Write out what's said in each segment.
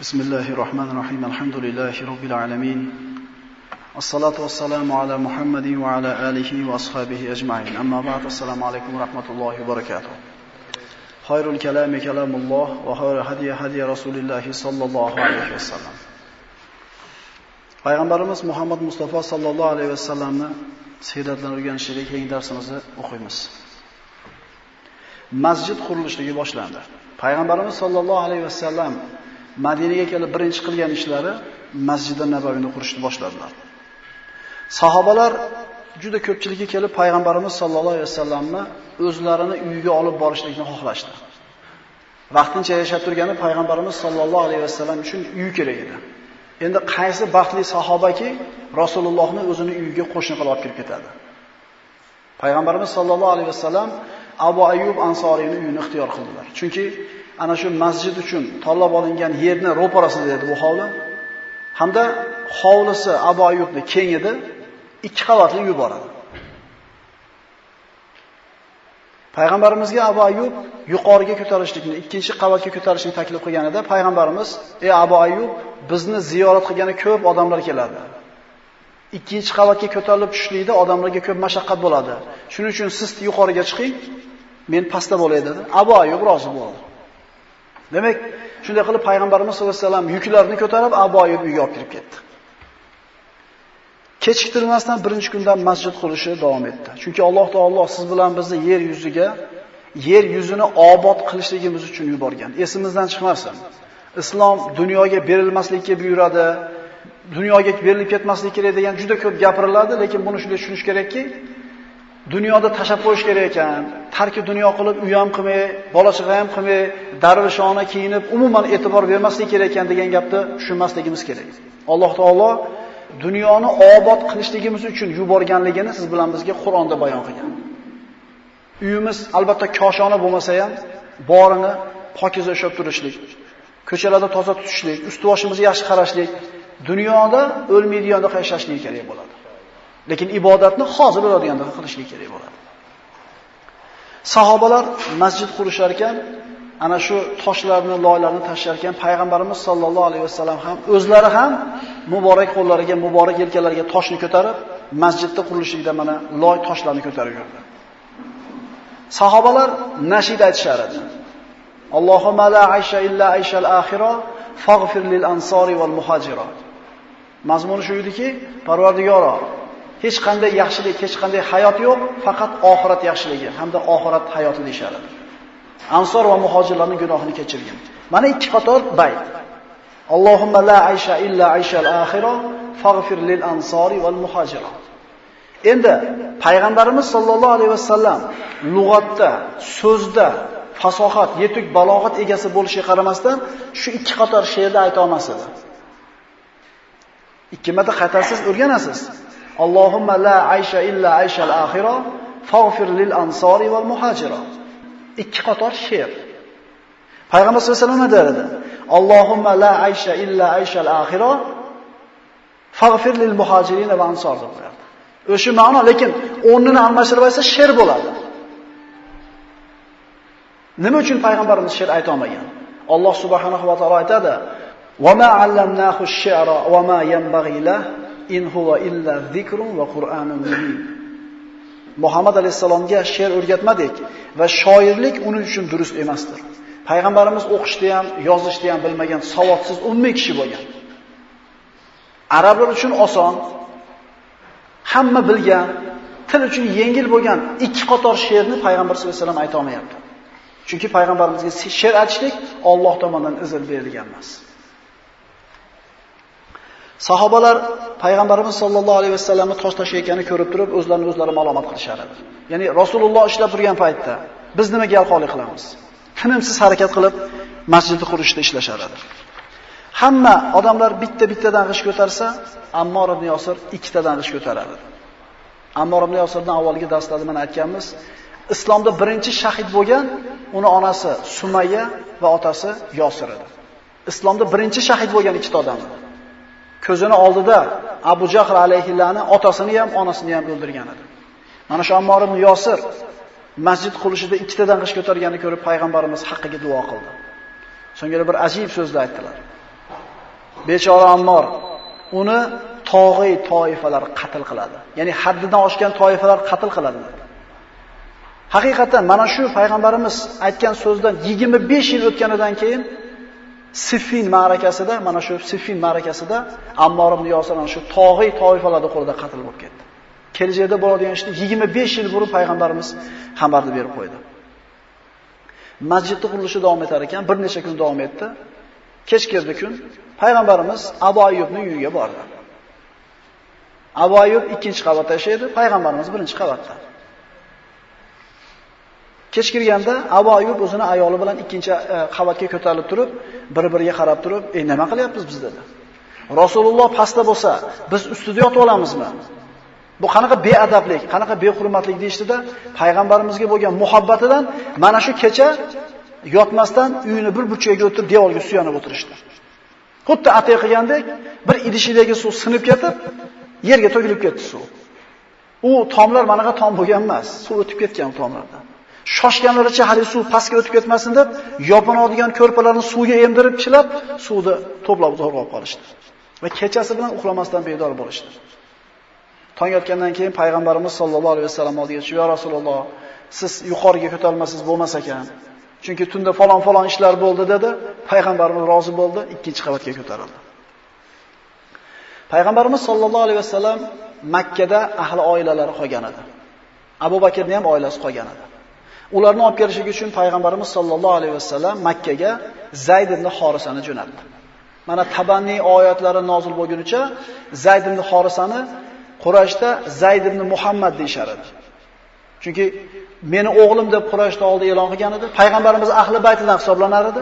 بسم الله الرحمن الرحيم الحمد لله رب العالمين الصلاة والسلام على محمد وعلى آله وأصحابه أجمعين أما بعد السلام عليكم ورحمة الله وبركاته خير الكلام كلام الله وخير هدي هدي رسول الله صلى الله عليه وسلم Payg'ambarimiz Muhammad Mustafa sallallohu alayhi vasallamni siyratlarini o'rganishga keyingi darsimizni o'qiymiz. Masjid qurilishligi boshlandi. Payg'ambarimiz sallallohu alayhi vasallam Madinaga kelib birinchi qilgan ishlari Masjid-i Nabaviyni qurishni boshladilar. Sahobalar juda ko'pchiligi kelib payg'ambarimiz sallallohu alayhi vasallamni o'zlarini uyiga olib borishlikni xohlashdi. Vaqtincha yashab turgani payg'ambarimiz sallallohu alayhi vasallam uchun uy kerak edi. Endi qaysi baxtli sahobaki Rasulullohni o'zini uyiga qo'shni qilib olib kirib ketadi. Payg'ambarimiz sallallohu alayhi vasallam Abu Ayyub Ansoriyning uyini ixtiyor qildilar. Chunki ana shu masjid uchun tanlab olingan yerni ro'parasida edi bu hovli. Hamda hovlisi Abu Ayyubni keng edi, ikki qavatli yuboradi. bor edi. Payg'ambarimizga Abu Ayyub yuqoriga ko'tarishlikni, ikkinchi qavatga ko'tarishni taklif qilganida payg'ambarimiz: "Ey Abu Ayyub, bizni ziyorat qilgani ko'p odamlar keladi. Ikkinchi qavatga ko'tarilib tushishlikda odamlarga ko'p mashaqqat bo'ladi. Shuning uchun siz yuqoriga chiqing, men pastda bo'lay" dedi. Abu Ayyub rozi bo'ldi. Demak, shunday qilib payg'ambarimiz sollallohu alayhi vasallam yuklarni ko'tarib Abu Ayyub uyga olib kirib ketdi. Kechiktirmasdan birinchi kundan masjid qurishi davom etdi. Chunki Alloh taolo siz bilan bizni yer yuziga yer yuzini obod qilishligimiz uchun yuborgan. Esimizdan chiqmasin. Islom dunyoga berilmaslikka buyuradi. Dunyoga berilib ketmaslik kerak degan juda ko'p gapiriladi, lekin buni shunday tushunish kerakki, dunyoda tashlab qo'yish kerak ekan. Tarki dunyo qilib uy ham qilmay, bola chaqa ham qilmay, darvishona kiyinib, umuman e'tibor bermaslik kerak ekan degan gapni tushunmasligimiz kerak. Alloh taolo dunyoni obod qilishligimiz uchun yuborganligini siz bilan bizga Qur'onda bayon qilgan. Uyimiz albatta koshona bo'lmasa ham borini pokiza ushlab turishlik, ko'chalarda toza tutishlik, ust-boshimizga yaxshi qarashlik, dunyoda o'lmaydiganda yashashlik kerak bo'ladi. Lekin ibodatni hozir bo'ladiganda qilishlik kerak bo'ladi. Sahobalar masjid qurishar ekan, ana shu toshlarni, loylarni tashlar ekan, payg'ambarimiz sollallohu alayhi vasallam ham o'zlari ham muborak qo'llariga, muborak yelkalariga toshni ko'tarib, masjidda qurilishida mana loy toshlarni ko'tarib yurdi. Sahobalar nashid aytishar edi. Allohumma la aysha illa ayshal axira faghfir lil ansori val muhajira. Mazmuni shu ediki, Parvardigoro, hech qanday yaxshilik, hech qanday hayot yo'q, faqat oxirat yaxshiligi hamda oxirat hayoti deyshadi. Ansor va muhojirlarning gunohini kechirgin. Mana ikki qator bayt. Allohumma la aysha illa ayshal axira faghfir lil ansori val muhojira. Endi payg'ambarimiz sollallohu alayhi vasallam lug'atda, so'zda fasohat, yetuk balog'at egasi bo'lishiga qaramasdan shu ikki qator she'rda ayta olmas edi. Ikki marta qaytarsiz o'rganasiz. Allohumma la aysha illa ayshal axira faghfir lil ansori val muhojira. Ikki qator she'r. Payg'ambar sollallohu alayhi vasallam dedi. Allohumma la aysha illa ayshal axira faghfir lil muhojirin va ansor deb qo'yadi. O'sha ma'no, lekin o'rnini almashtirib olsa she'r bo'ladi. Nima uchun payg'ambarimiz she'r ayta olmagan? Alloh subhanahu va taolo aytadi: "Va ma allamnahu ash-shi'ra va ma yanbaghi lahu in huwa illa zikrun va qur'anun mubin." Muhammad alayhisalomga she'r o'rgatmadik va shoirlik uning uchun durust emasdir. Payg'ambarimiz o'qishni ham, yozishni ham bilmagan savodsiz ummiy kishi bo'lgan. Arablar uchun oson, hamma bilgan, til uchun yengil bo'lgan ikki qator she'rni payg'ambar sollallohu alayhi vasallam ayta olmayapti. Chunki payg'ambarimizga she'r aytishlik Alloh tomonidan izn berilgan emas. Sahobalar payg'ambarimiz sollallohu alayhi vasallamni tosh tashlayotganini ko'rib turib, o'zlarini o'zlari ma'lumot qilishar edi. Ya'ni Rasululloh ishlab turgan paytda biz nimaga yalqonlik qilamiz? Tinimsiz harakat qilib masjidni qurishda ishlashar edi. Hamma odamlar bitta-bittadan g'ish ko'tarsa, Ammor ibn Yosir ikkitadan g'ish ko'taradi. Ammor ibn Yosirdan avvalgi darslarda mana aytganmiz, islomda birinchi shahid bo'lgan uni onasi Sumayya va otasi Yosir edi. Islomda birinchi shahid bo'lgan ikkita odam. Ko'zini oldida Abu Jahl alayhillani otasini ham, onasini ham o'ldirgan edi. Mana shu Ammor ibn Yosir masjid qurishida ikkitadan qish ko'targanini ko'rib payg'ambarimiz haqqiga duo qildi. So'ngra bir ajib so'zlar aytdilar. bechora Ammor uni tog'iy toifalar qatl qiladi. Ya'ni haddidan oshgan toifalar qatl qiladi. Haqiqatan mana shu payg'ambarimiz aytgan so'zdan 25 yil o'tganidan keyin Siffin ma'rakasida, mana shu Siffin ma'rakasida Ammor ibn Yosir ana shu tog'iy toifalarning qo'lida qatl bo'lib ketdi. Kelajakda bo'ladigan ishni 25 yil burun payg'ambarimiz xabarni berib qo'ydi. Masjidning qurilishi davom etar ekan, bir necha kun davom etdi. Kech kirdi kun, payg'ambarimiz Abu Ayyubning uyiga bordi. Abu Ayyub ikkinchi qavatda yashaydi, payg'ambarimiz birinchi qavatda. Kech kirganda Abu Ayyub o'zini ayoli bilan ikkinchi e, qavatga ko'tarilib turib, bir-biriga qarab turib, "Ey, nima qilyapmiz biz?" dedi. Rasululloh pastda bo'lsa, biz ustida yotib olamizmi? Bu qanaqa beadablik, qanaqa behurmatlik deyshtida, payg'ambarimizga bo'lgan muhabbatidan mana shu kecha yotmasdan uyini bir burchagiga o'tirib devorga suyanib o'tirishdi. Xuddi atay qilgandek, bir idishidagi suv sinib ketib, yerga to'kilib ketdi suv. U tomlar manaqa tom bo'lgan emas, suv o'tib ketgan tomlardan. Shoshganlaricha hali suv pastga o'tib ketmasin deb, yopinadigan ko'rpalarni suvga emdirib chilab, suvni to'plab to'g'rab qolishdi. Va kechasi bilan uxlamasdan bedor bo'lishdi. Tong otgandan keyin payg'ambarimiz sollallohu alayhi vasallam oldiga chiqib, "Ya Rasululloh, siz yuqoriga ko'tarilmasiz bo'lmas ekan. Chunki tunda falon falon ishlar bo'ldi" dedi. Payg'ambarimiz rozi bo'ldi, ikkinchi qavatga ko'tarildi. Payg'ambarimiz sollallohu alayhi vasallam Makka da ahli oilalari qolgan edi. Abu Bakrning ham oilasi qolgan edi. Ularni olib kelishlik uchun payg'ambarimiz sollallohu alayhi vasallam Makkaga Zayd ibn Xorisani jo'natdi. Mana tabanni oyatlari nozil bo'lgunicha Zayd ibn Xorisani Qurayshda Zayd ibn Muhammad deyshar edi. Chunki meni o'g'lim deb Qurayshda oldi e'lon qilgan edi. Payg'ambarimiz ahli baytidan hisoblanar edi.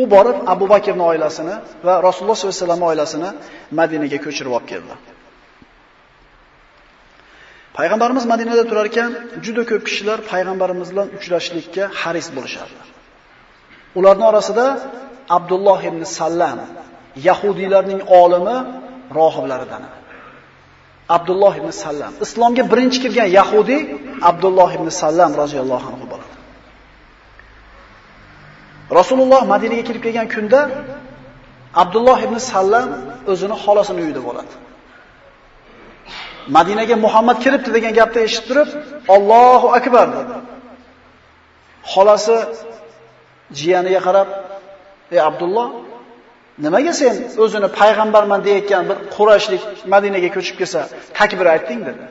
U borib Abu Bakrning oilasini va Rasululloh sollallohu alayhi vasallam oilasini Madinaga ko'chirib olib keldi. Payg'ambarimiz Madinada turar ekan, juda ko'p kishilar payg'ambarimiz bilan uchrashlikka haris bo'lishardi. Ularning orasida Abdulloh ibn Sallam, Yahudiylarning olimi, rohiblaridan. Abdulloh ibn Sallam. Islomga birinchi kirgan Yahudi Abdulloh ibn Sallam roziyallohu anhu bo'ladi. Rasululloh Madinaga kirib kelgan kunda Abdulloh ibn Sallam o'zini xolasini uyida bo'ladi. Madinaga Muhammad kiribdi degan gapni eshitib turib, Allohu akbar dedi. Xolasi jiyaniga qarab, "Ey Abdulloh, nimaga sen o'zini payg'ambarman deyotgan bir Qurayshlik Madinaga ko'chib kelsa, takbir aytding?" dedi.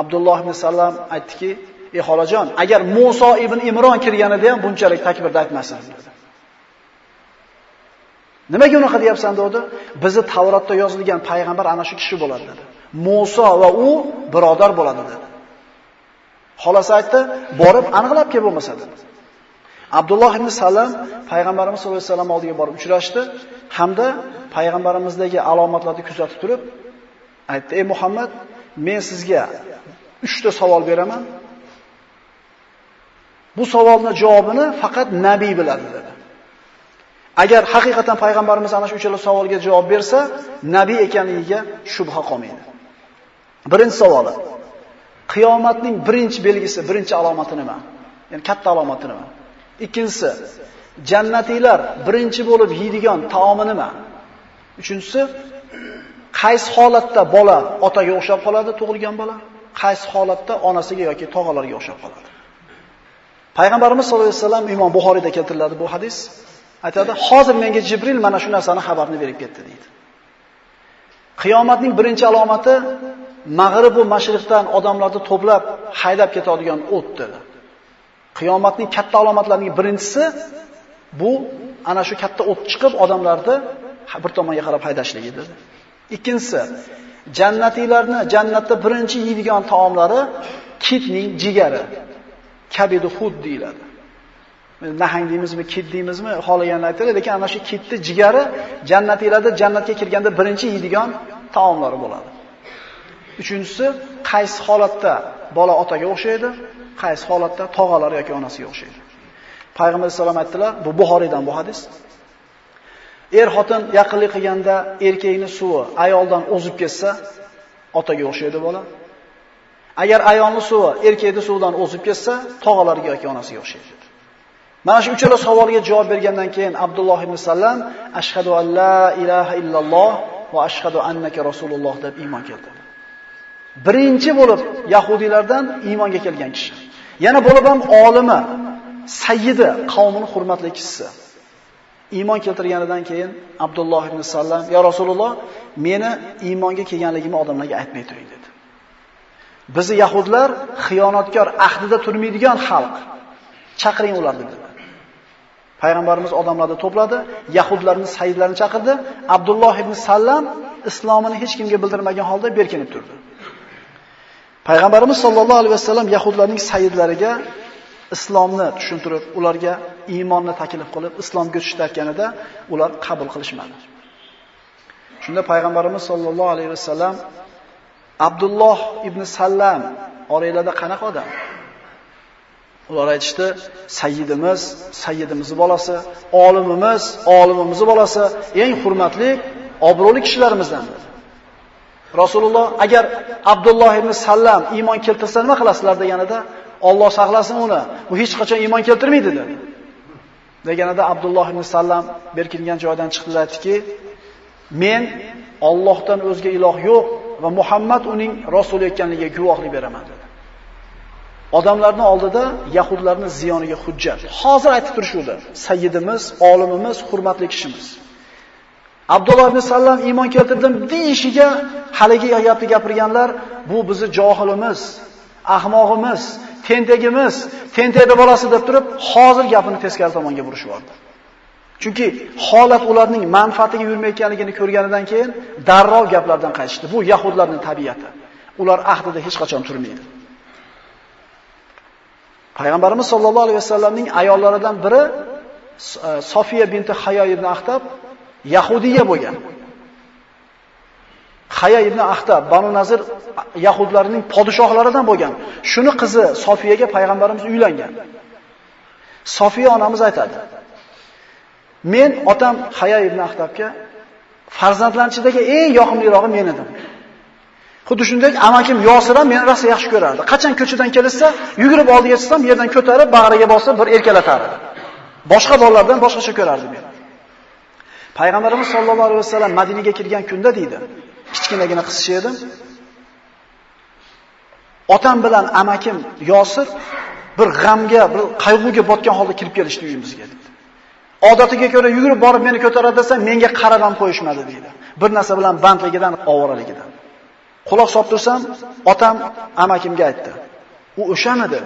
Abdulloh ibn Sallam aytdiki, "Ey xolajon, agar Musa ibn Imron kirganida ham bunchalik takbirda aytmasdi." dedi. Nimaga unaqa deyapsan dedi? Bizni Tavrotda yozilgan payg'ambar ana shu kishi bo'ladi dedi. Musa va u birodar bo'ladi dedi. Xolasi aytdi, borib aniqlab kel bo'lmasa dedi. Abdulloh ibn Salam payg'ambarimiz sollallohu alayhi vasallam oldiga borib uchrashdi hamda payg'ambarimizdagi alomatlarni kuzatib turib aytdi: "Ey Muhammad, men sizga 3 ta savol beraman. Bu savolning javobini faqat nabiy biladi" dedi. Agar haqiqatan payg'ambarimiz ana shu uchala savolga javob bersa, nabiy ekanligiga shubha qolmaydi. Birinchi savoli. Qiyomatning birinchi belgisi, birinchi alomati nima? Ya'ni katta alomati nima? Ikkinchisi, jannatiylar birinchi bo'lib yeydigan taomi nima? Uchinchisi, qaysi holatda bola otaga o'xshab qoladi, tug'ilgan bola? Qaysi holatda onasiga yoki tog'alarga o'xshab qoladi? Payg'ambarimiz sollallohu alayhi vasallam Imom Buxoriyda keltiriladi bu hadis. Aytadi, "Hozir menga Jibril mana shu narsani xabarni berib ketdi" deydi. Qiyomatning birinchi alomati mag'rib va mashriqdan odamlarni to'plab haydab ketadigan o't dedi. Qiyomatning katta alomatlarining birinchisi bu ana shu katta o't chiqib odamlarni bir tomonga qarab haydashligi dedi. Ikkinchisi jannatiylarni jannatda birinchi yeydigan taomlari kitning jigari, kabidu hud deyiladi. Nahang deymizmi, kit deymizmi, xohlaganini aytadi, lekin ana shu kitni jigari jannatiylarda jannatga kirganda birinchi yeydigan taomlari bo'ladi. Uchinchisi, qaysi holatda bola otaga o'xshaydi, qaysi holatda tog'alar yoki onasiga o'xshaydi. Payg'ambar sollallohu alayhi vasallam bu Buxoriydan bu hadis. Er xotin yaqinlik qilganda erkakning suvi ayoldan o'zib ketsa, otaga o'xshaydi bola. Agar ayolning suvi erkakning suvidan o'zib ketsa, tog'alarga yoki onasiga o'xshaydi. Mana shu uchala savolga javob bergandan keyin Abdulloh ibn Sallam ashhadu an la ilaha illalloh va ashhadu annaka rasululloh deb iymon keltirdi. Birinchi bo'lib yahudiylardan iymonga kelgan kishi. Yana bo'lib ham olimi, sayyidi, qavmining hurmatli kishisi. Iymon keltirganidan keyin Abdulloh ibn Sallam, "Ya Rasululloh, meni iymonga kelganligimni odamlarga aytmay turing" dedi. Bizi yahudlar xiyonatkor, ahdida turmaydigan xalq. Chaqiring ularni dedi. Payg'ambarimiz odamlarni to'pladi, yahudlarni, sayyidlarni chaqirdi. Abdulloh ibn Sallam islomini hech kimga bildirmagan holda berkinib turdi. Payg'ambarimiz sollallohu alayhi vasallam yahudlarning sayyidlariga islomni tushuntirib, ularga iymonni taklif qilib, islomga o'tishayotganida ular qabul qilishmadi. Shunda payg'ambarimiz sollallohu alayhi vasallam Abdulloh ibn Sallam oranglarda qanaqa odam? Ular aytishdi, sayyidimiz, sayyidimizning bolasi, olimimiz, olimimizning bolasi, eng hurmatli, obro'li kishilarimizdan. Rasululloh agar Abdulloh ibn Sallam iymon keltirsa nima qilasizlar deganida, Alloh saqlasin uni. U hech qachon iymon keltirmaydi dedi. Deganida Abdulloh ibn Sallam berkingan joydan chiqdi aytdiki, men Allohdan o'zga iloh yo'q va Muhammad uning rasul ekanligiga guvohlik beraman dedi. Odamlarning oldida yahudlarning ziyoniga hujjat. Hozir aytib turishuvdi. Sayyidimiz, olimimiz, hurmatli kishimiz. Abdulloh ibn Sallam iymon keltirdim deyishiga haligi gapni gapirganlar bu bizni johilimiz, ahmog'imiz, tentegimiz, tentakni bolasi deb turib, hozir gapini teskari tomonga yubordi. Chunki holat ularning manfaatiga yurmayotganligini ko'rganidan keyin darrov gaplardan qaytishdi. Bu yahudlarning tabiati. Ular ahdida hech qachon turmaydi. Payg'ambarimiz sollallohu alayhi vasallamning ayollaridan biri e, Sofiya binti Hayo ibn Axtab Yahudiya bo'lgan. Haya ibn Ahtab Banu Nazir yahudlarining podshohlaridan bo'lgan. Shuni qizi Sofiyaga payg'ambarimiz uylangan. Sofiya onamiz aytadi: Men otam Haya ibn Ahtabga farzandlanchidagi eng yoqimlirog'i men edim. Xuddi shunday amakim Yosir ham meni rosa yaxshi ko'rardi. Qachon ko'chadan kelsa, yugurib oldiga chiqsam, yerdan ko'tarib, bag'riga bosib bir erkalatardi. Boshqa bolalardan boshqacha ko'rardi meni. Payg'ambarimiz sollallohu alayhi vasallam Madinaga kirgan kunda deydi. Kichkinagina qizcha edim. Otam bilan amakim Yosir bir g'amga, bir qayg'uga botgan holda kirib kelishdi uyimizga dedi. Odatiga ko'ra yugurib borib meni ko'taradi desa, menga qarab ham qo'yishmadi deydi. Bir narsa bilan bandligidan, ovoraligidan. Quloq solib tursam, otam amakimga aytdi. U o'shamidi?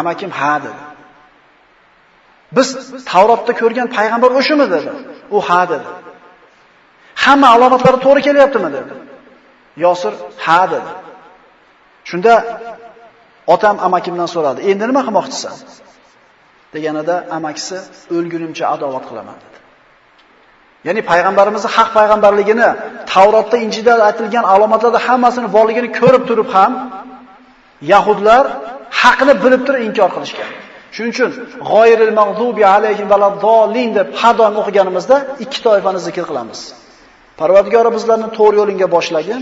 Amakim ha dedi. Biz Tavrotda ko'rgan payg'ambar o'shimi dedi. U ha dedi. Hamma alomatlari to'g'ri kelyaptimi dedi. Yosir ha dedi. Shunda otam amakimdan so'radi. Endi nima qilmoqchisan? deganida amakisi o'lgunimcha adovat qilaman dedi. Ya'ni payg'ambarimizni haq payg'ambarligini Tavrotda, Injilda aytilgan alomatlarda hammasini borligini ko'rib turib ham yahudlar haqni bilib turib inkor qilishgan. Shuning uchun g'oyiril mag'dubi alayhim valaddallin deb har doim o'qiganimizda ikki toifani zikr qilamiz. Parvardigori bizlarni to'g'ri yo'linga boshlagin.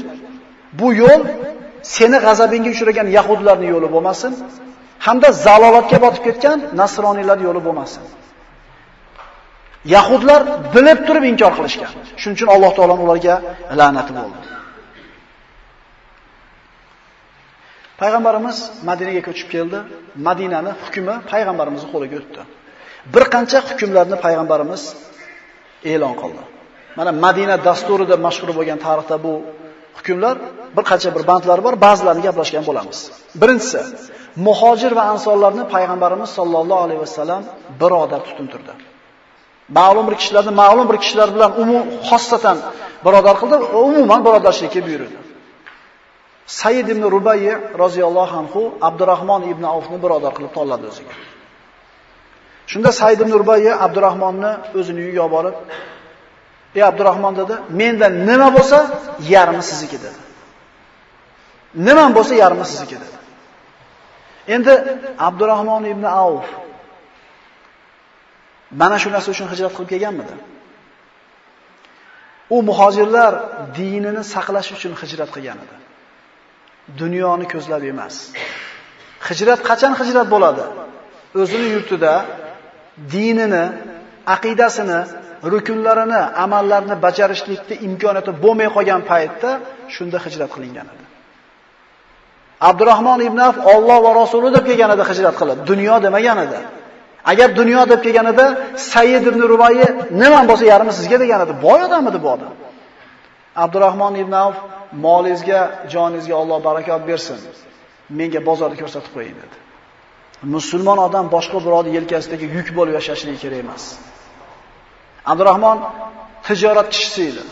Bu yo'l seni g'azabingga uchragan yahudlarning yo'li bo'lmasin, hamda zalolatga botib ketgan nasroniylar yo'li bo'lmasin. Yahudlar bilib turib inkor qilishgan. Shuning uchun Alloh taolo ularga la'nati bo'ldi. Payg'ambarimiz Madinaga ko'chib keldi. Madinani hukmi payg'ambarimizning qo'liga o'tdi. Bir qancha hukmlarni payg'ambarimiz e'lon qildi. Mana Madina dasturida mashhur bo'lgan tarixda bu hukmlar bir qancha bir bandlari bor, ba'zilarini gaplashgan bo'lamiz. Birinchisi, muhojir va ansorlarni payg'ambarimiz sollallohu alayhi vasallam birodar tutuntirdi. Ma'lum bir kishilarni ma'lum bir kishilar bilan umum xossatan birodar qildi, umuman birodarchilikka buyurdi. Sayyid ibn Rubayy roziyallohu anhu Abdurrahmon ibn Avfni birodar qilib tanladi o'ziga. Shunda Sayyid ibn Rubayy Abdurrahmonni o'zini uyiga olib borib, "Ey Abdurrahmon" dedi, "Mendan nima bo'lsa, yarmi sizniki" dedi. Nima bo'lsa, yarmi sizniki dedi. Endi Abdurrahmon ibn Avf mana shu narsa uchun hijrat qilib kelganmidi? U muhojirlar dinini saqlash uchun hijrat qilgan edi. Dunyoni ko'zlab emas. Hijrat qachon hijrat bo'ladi? o'zini yurtida dinini, aqidasini, rukunlarini, amallarni bajarishlikda imkoniyati bo'lmay qolgan paytda shunda hijrat qilingan edi. Abdurrahmon ibn Auf Alloh va Rasuli deb kelganida hijrat qilib, dunyo demagan edi. Agar dunyo deb kelganida Sayyid ibn Rubayyi nima bo'lsa yarmi sizga degan edi. Boy odam edi bu odam. Abdurrahmon ibn Af molingizga, joningizga Alloh barakot bersin. Menga bozorni ko'rsatib qo'ying dedi. Musulmon odam boshqa birovning yelkasidagi yuk bo'lib yashashligi kerak emas. Abdurrahmon tijorat kishisi edi.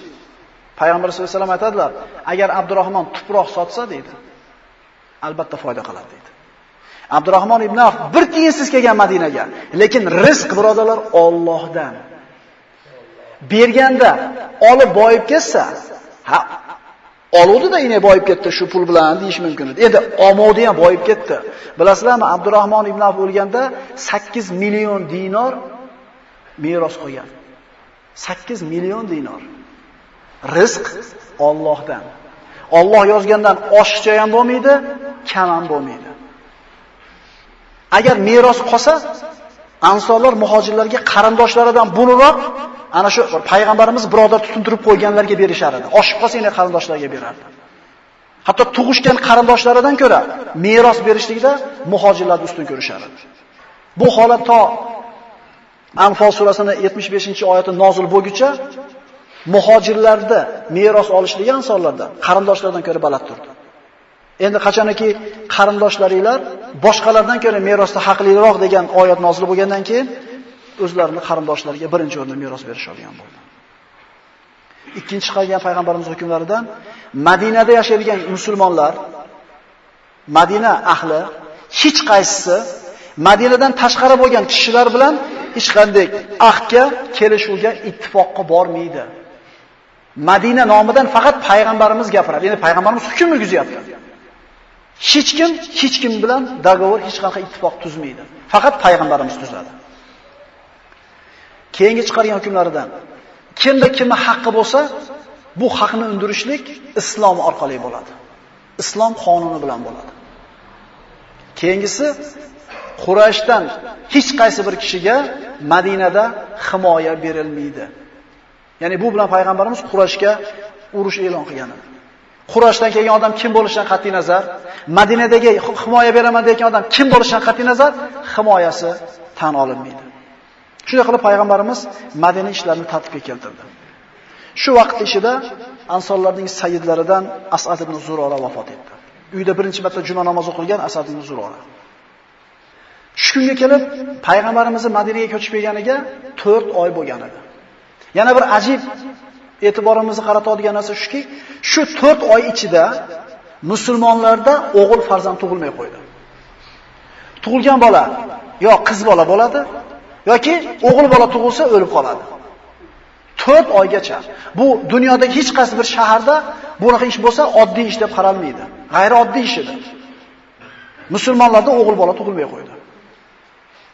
Payg'ambar sollallohu alayhi vasallam aytadilar, agar Abdurrahmon tuproq sotsa deydi, albatta foyda qiladi deydi. Abdurrahmon ibn Auf bir tiyinsiz kelgan Madinaga, lekin rizq birodalar Allohdan. Berganda olib boyib ketsa, ha oluvdi-da ine boyib ketdi shu pul bilan deyish mumkin edi. Endi omodi ham boyib ketdi. Bilasizlarmi, Abdurrahmon ibn Auf o'lganda 8 million dinor meros qolgan. 8 million dinor. Rizq Allohdan. Alloh yozgandan oshiqcha ham bo'lmaydi, kam ham bo'lmaydi. Agar meros qolsa, ansorlar muhojirlarga qarindoshlaridan buniroq ana shu payg'ambarimiz birodar tutuntirib qo'yganlarga berishar edi. Oshib qolsa yana qarindoshlarga berardi. Hatto tug'ishgan qarindoshlaridan ko'ra meros berishlikda muhojirlarni ustun ko'rishar edi. Bu holat to Anfal surasining 75-oyati nozil bo'lguncha muhojirlarda meros olishligi ansonlarda qarindoshlardan ko'ra baland turdi. Endi qachonki qarindoshlaringlar boshqalardan ko'ra merosda haqliroq degan oyat nozil bo'lgandan keyin o'zlarini qarindoshlariga birinchi o'rinda meros berishadigan bo'ldi. Ikkinchi qilgan payg'ambarimiz hukmlaridan Madinada yashaydigan musulmonlar Madina ahli hech qaysisi Madinadan tashqari bo'lgan kishilar bilan hech qanday ahdga, kelishuvga, ittifoqqa bormaydi. Madina nomidan faqat payg'ambarimiz gapiradi. Endi payg'ambarimiz hukm yurgizyapti. Hech kim hech kim bilan dogovor, hech qanday ittifoq tuzmaydi. Faqat payg'ambarimiz tuzadi. Keyingi chiqargan hukmlaridan kimda kimni haqqi bo'lsa, bu haqni undirishlik islom orqali bo'ladi. Islom qonuni bilan bo'ladi. Keyingisi Qurayshdan hech qaysi bir kishiga Madinada himoya berilmaydi. Ya'ni bu bilan payg'ambarimiz Qurayshga urush e'lon qilgan edi. Qurashdan kelgan odam kim bo'lishidan qat'i nazar, Madinadagi himoya beraman degan odam kim bo'lishidan qat'i nazar himoyasi tan olinmaydi. Shunday qilib payg'ambarimiz Madina ishlarini tartibga keltirdi. Shu vaqt ichida ansorlarning sayyidlaridan Asad ibn Zurora vafot etdi. Uyda birinchi marta juma namozi o'qilgan Asad ibn Zurora. Shu kunga kelib payg'ambarimizni Madinaga ko'chib kelganiga 4 oy bo'lgan edi. Yana bir ajib e'tiborimizni qaratadigan narsa shuki, shu 4 oy ichida musulmonlarda o'g'il farzand tug'ilmay qo'ydi. Tug'ilgan bola yo qiz bola bo'ladi yoki o'g'il bola tug'ilsa o'lib qoladi. 4 oygacha. Bu dunyodagi hech qaysi bir shaharda bunaqa ish bo'lsa oddiy ish deb qaralmaydi. G'ayrioddiy ish edi. Musulmonlarda o'g'il bola tug'ilmay qo'ydi.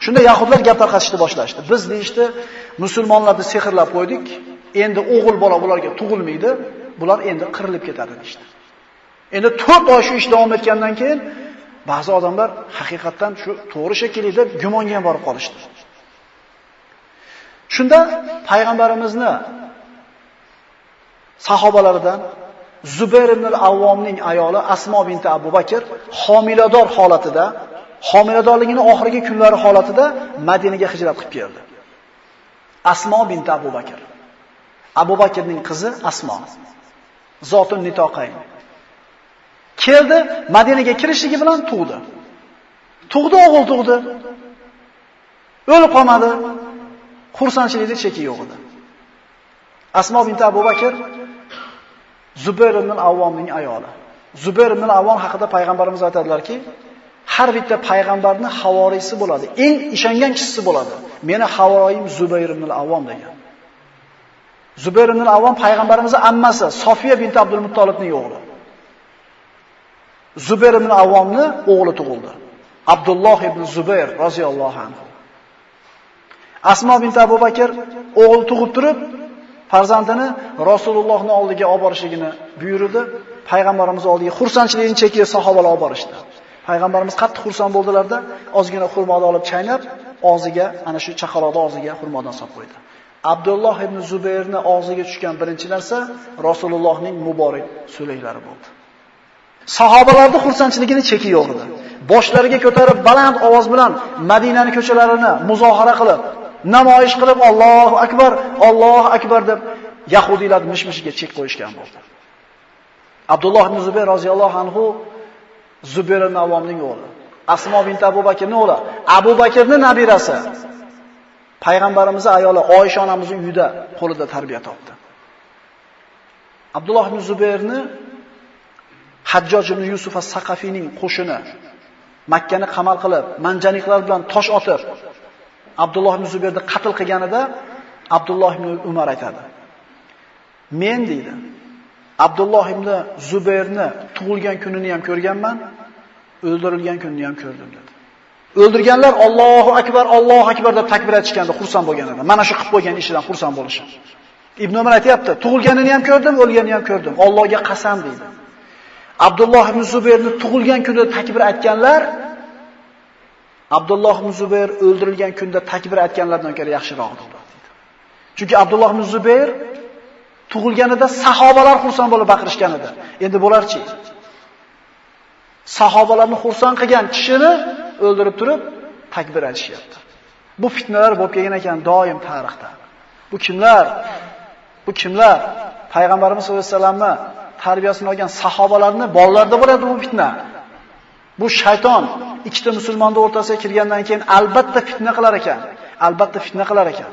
Shunda yahudlar gap tarqatishni boshlashdi. Biz deyishdi, musulmonlarni sehrlab qo'ydik, endi o'g'il bola bularga tug'ilmaydi, bular endi qirilib ketadi deyishdi. Endi 4 oy shu ish davom etgandan keyin ba'zi odamlar haqiqatdan shu to'g'ri shekilli deb gumonga borib qolishdi. Shunda payg'ambarimizni sahobalaridan Zubayr ibn al-Avvomning ayoli Asmo binti Abu Bakr homilador holatida, homiladorligining oxirgi kunlari holatida Madinaga hijrat qilib keldi. Asmo binti Abu Bakr. Abu Bakrning qizi Asmo. Zotun nitoqayn. Keldi, Madinaga kirishligi bilan tug'di. Tug'di, o'g'il tug'di. O'lib qolmadi. Xursandchilikda cheki yo'q edi. Asmo bint Abu Bakr Zubayr ibn al-Avvomning ayoli. Zubayr ibn al-Avvom haqida payg'ambarimiz aytadilarki, har bitta payg'ambarning havorisi bo'ladi. Eng ishongan kishisi bo'ladi. Meni havoroyim Zubayr ibn al-Avvom degan. Zubayr ibn al-Avvom payg'ambarimizning ammasi Sofiya bint Abdul Muttolibning o'g'li. Zubayr ibn al-Avvomni o'g'li tug'ildi. Abdulloh ibn Zubayr roziyallohu anhu. Asmo bint Abu Bakr o'g'il tug'ib turib, farzandini Rasulullohning oldiga olib borishligini buyurdi. Payg'ambarimiz oldiga xursandchilikni chekib sahobalar olib borishdi. Payg'ambarimiz qattiq xursand bo'ldilarda, ozgina xurmoni olib chaynab, og'ziga, ana shu chaqaloqni og'ziga xurmodan solib qo'ydi. Abdulloh ibn Zubayrni og'ziga tushgan birinchi narsa Rasulullohning muborak so'laklari bo'ldi. Sahobalarning xursandchiligini cheki yo'q edi. Boshlariga ko'tarib baland ovoz bilan Madinani ko'chalarini muzohara qilib, namoyish qilib Allohu akbar, Allohu akbar deb yahudiylar mishmishiga chek qo'yishgan bo'ldi. Abdulloh ibn Zubayr roziyallohu anhu Zubayr ibn Avvomning o'g'li. Asmo bint Abu Bakrning o'g'li. Abu Bakrning nabirasi. Payg'ambarimiz ayoli Oysha onamizning uyida qo'lida tarbiya topdi. Abdulloh ibn Zubayrni Hajjoj ibn Yusuf as-Saqafiyning qo'shini Makkani qamal qilib, manjaniqlar bilan tosh otib Abdulloh ibn Zubayrni qatl qilganida Abdulloh ibn Umar aytadi. Men deydi, Abdulloh ibn Zubayrni tug'ilgan kunini ham ko'rganman, o'ldirilgan kunini ham ko'rdim dedi. O'ldirganlar Allohu akbar, Allohu akbar deb takbir aytishganda xursand bo'lgan edi. Mana shu qilib qo'ygan ishidan xursand bo'lishi. Ibn Umar aytayapti, tug'ilganini ham ko'rdim, o'lganini ham ko'rdim. Allohga qasam deydi. Abdulloh ibn Zubayrni tug'ilgan kunida takbir aytganlar Abdulloh ibn Zubayr o'ldirilgan kunda takbir aytganlardan ko'ra yaxshiroqdir deydi. Chunki Abdulloh ibn Zubayr tug'ilganida sahobalar xursand bo'lib baqirishgan edi. Endi bo'larchi? Sahobalarni xursand qilgan kishini o'ldirib turib takbir aytishyapti. Bu fitnalar bo'lib kelgan ekan doim tarixda. Bu kimlar? Bu kimlar? Payg'ambarimiz sollallohu alayhi vasallamni tarbiyasini olgan sahobalarni bolalarda bo'ladi bu fitna. Bu shayton ikkita musulmonning o'rtasiga kirgandan keyin albatta fitna qilar ekan. Albatta fitna qilar ekan.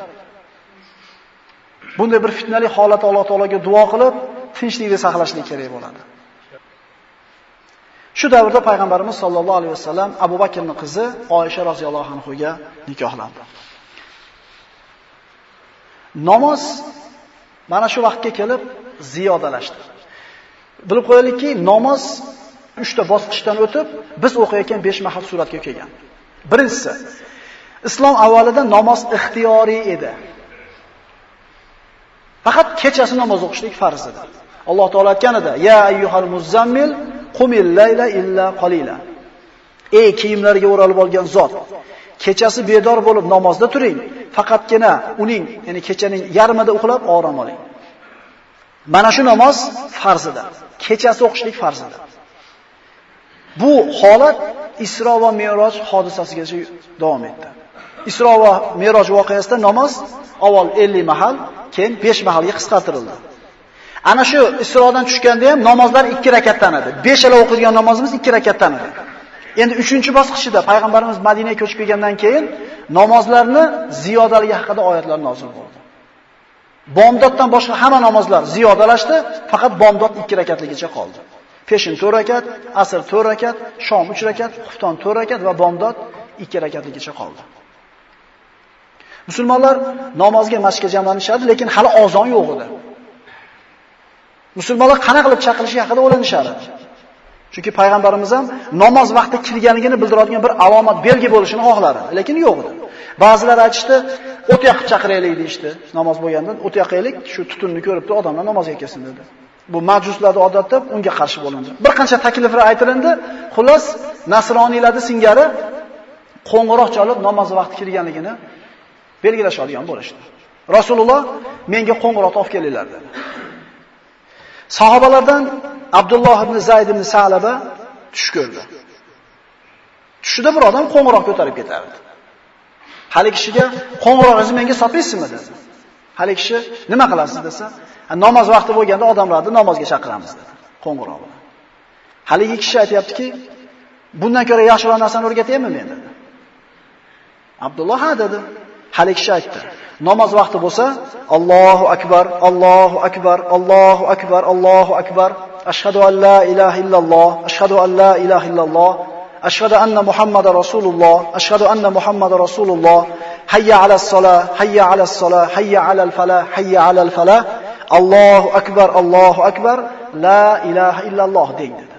Bunday bir fitnali holat Alloh taologa duo qilib, tinchlikni saqlashlik kerak bo'ladi. Shu davrda payg'ambarimiz sollallohu alayhi vasallam Abu Bakrning qizi Oyisha roziyallohu anhuga nikohlandi. Namoz mana shu vaqtga kelib ziyodalashdi. Bilib qo'yaylikki, namoz 3 ta bosqichdan o'tib, biz o'qiyotgan 5 mahal suratga kelgan. Birinchisi, islom avvalida namoz ixtiyoriy edi. Faqat kechasi namoz o'qishlik farz edi. Alloh taolo aytganida: "Ya ayyuhal muzammil qumil layla illa qalila." Ey kiyimlarga o'ralib olgan zot, kechasi bedor bo'lib namozda turing, faqatgina uning, ya'ni kechaning yarmida uxlab orom oling. Mana shu namoz farzida, Kechasi o'qishlik farzida. Bu holat Isro va Mi'roj hodisasigacha davom etdi. Isro va Mi'roj voqeasida namoz avval 50 mahal, keyin 5 mahalga qisqartirildi. Ana shu Isrodan tushganda ham namozlar 2 rakatdan edi. 5 ala o'qigan namozimiz 2 rakatdan edi. Endi 3-bosqichida payg'ambarimiz Madinaga ko'chib kelgandan keyin namozlarni ziyodaligi haqida oyatlar nozil bo'ldi. Bomdoddan boshqa hamma namozlar ziyodalashdi, faqat bomdod 2 rakatligicha qoldi. Peshin 4 rakat, asr 4 rakat, shom 3 rakat, xufton 4 rakat va bomdod 2 rakatligicha qoldi. Musulmonlar namozga masjidga jamlanishadi, lekin hali ozon yo'q edi. Musulmonlar qana qilib chaqirishi haqida o'ylanishardi. Chunki payg'ambarimiz ham namoz vaqti kirganligini bildiradigan bir alomat, belgi bo'lishini xohladi, lekin yo'q edi. Ba'zilar aytishdi, o't yoqib chaqiraylik deyishdi. Namoz bo'lganda o't yoqaylik, shu tutunni ko'ribdi, odamlar namozga kelsin dedi. Bu majuslarda odatda unga qarshi bo'lindi. Bir qancha takliflar aytilindi. Xullas, nasroniylarning singari qo'ng'iroq chalib namoz vaqti kirganligini belgilashadigan bo'lishdi. Rasululloh menga qo'ng'iroq olib kelinglar dedi. Sahobalardan Abdulloh ibn Zayd ibn Salaba tush ko'rdi. Tushida bir odam qo'ng'iroq ko'tarib ketardi. Hali kishiga qo'ng'iroqingizni menga sotaysizmi dedi. Hali kishi nima qilasiz desa, namoz vaqti bo'lganda odamlarni namozga chaqiramiz dedi. Qo'ng'iroq bilan. Haligi kishi aytayaptiki, bundan ko'ra yaxshiroq narsani o'rgataymi men dedi. Abdulloh ha dedi. Hali kishi aytdi. Namoz vaqti bo'lsa, Allohu akbar, Allohu akbar, Allohu akbar, Allohu akbar. Ashhadu an la ilaha illalloh, ashhadu an la ilaha illalloh, ashhadu anna Muhammadar rasululloh, ashhadu anna Muhammadar rasululloh. Hayya alas sola, hayya alas sola, hayya alal fala, hayya alal fala, Allohu akbar, Allohu akbar, la ilaha illalloh deng dedi.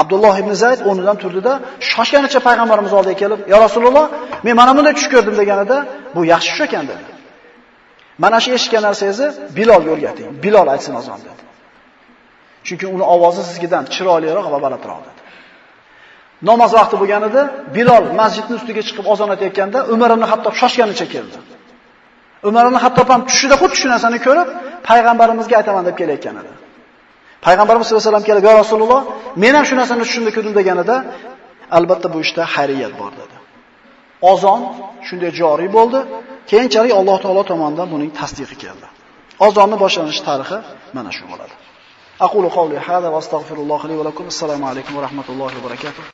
Abdulloh ibn Zayd o'rnidan turdida, shoshganicha payg'ambarimiz oldiga kelib, "Ya Rasululloh, men mana bunday tush ko'rdim" deganida, "Bu yaxshi tush ekan" dedi. Mana shu eshitgan narsangizni Bilolga o'rgating. Bilol aytsin azon dedi. Chunki uni ovozi sizgidan chiroyliroq va balandroq dedi. Namoz vaqti bo'lganida Bilol masjidning ustiga chiqib azon aytayotganda Umar ibn Hattob shoshganicha keldi. Umar ibn Hattob ham tushida xuddi shu narsani ko'rib, payg'ambarimizga aytaman deb kelayotgan edi. Payg'ambarimiz sollallohu alayhi vasallam kelib, "Ya Rasululloh, men ham shu narsani tushimda ko'rdim" deganida, albatta bu ishda xayriyat bor dedi. Ozon shunday joriy bo'ldi. Keyinchalik Alloh taolo tomonidan buning tasdiqi keldi. Ozonni boshlanish tarixi mana shu bo'ladi. Aqulu qawli hada va astagfirullohi li va lakum. Assalomu alaykum va rahmatullohi va barakatuh.